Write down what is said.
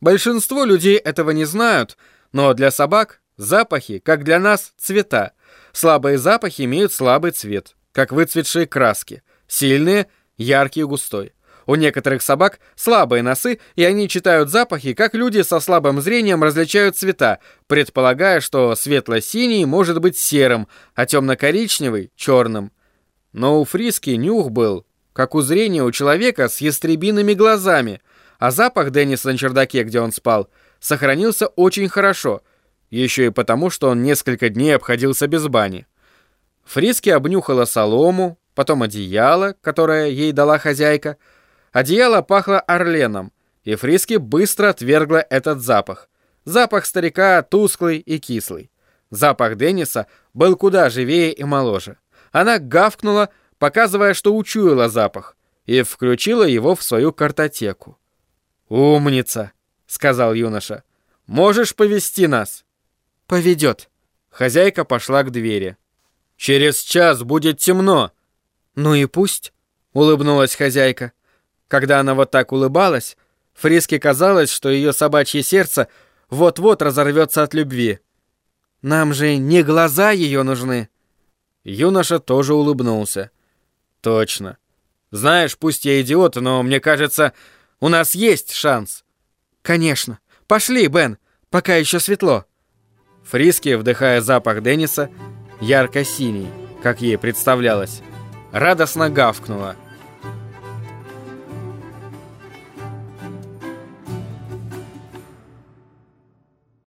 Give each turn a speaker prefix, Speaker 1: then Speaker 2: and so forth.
Speaker 1: Большинство людей этого не знают, но для собак запахи, как для нас, цвета. Слабые запахи имеют слабый цвет, как выцветшие краски. Сильные — яркий и густой. У некоторых собак слабые носы, и они читают запахи, как люди со слабым зрением различают цвета, предполагая, что светло-синий может быть серым, а темно-коричневый — черным. Но у Фриски нюх был, как у зрения у человека с ястребиными глазами, а запах Денниса на чердаке, где он спал, сохранился очень хорошо, еще и потому, что он несколько дней обходился без бани. Фриски обнюхала солому, потом одеяло, которое ей дала хозяйка — Одеяло пахло орленом, и Фриски быстро отвергла этот запах. Запах старика тусклый и кислый. Запах Денниса был куда живее и моложе. Она гавкнула, показывая, что учуяла запах, и включила его в свою картотеку. «Умница!» — сказал юноша. «Можешь повести нас?»
Speaker 2: «Поведет».
Speaker 1: Хозяйка пошла к двери. «Через час будет темно».
Speaker 2: «Ну и пусть», — улыбнулась хозяйка.
Speaker 1: Когда она вот так улыбалась, Фриске казалось, что ее собачье сердце вот-вот разорвется от любви.
Speaker 2: «Нам же не глаза ее нужны!»
Speaker 1: Юноша тоже улыбнулся. «Точно. Знаешь, пусть я идиот, но мне кажется, у нас есть шанс».
Speaker 2: «Конечно. Пошли, Бен, пока еще светло».
Speaker 1: Фриски, вдыхая запах Денниса, ярко-синий, как ей представлялось, радостно гавкнула –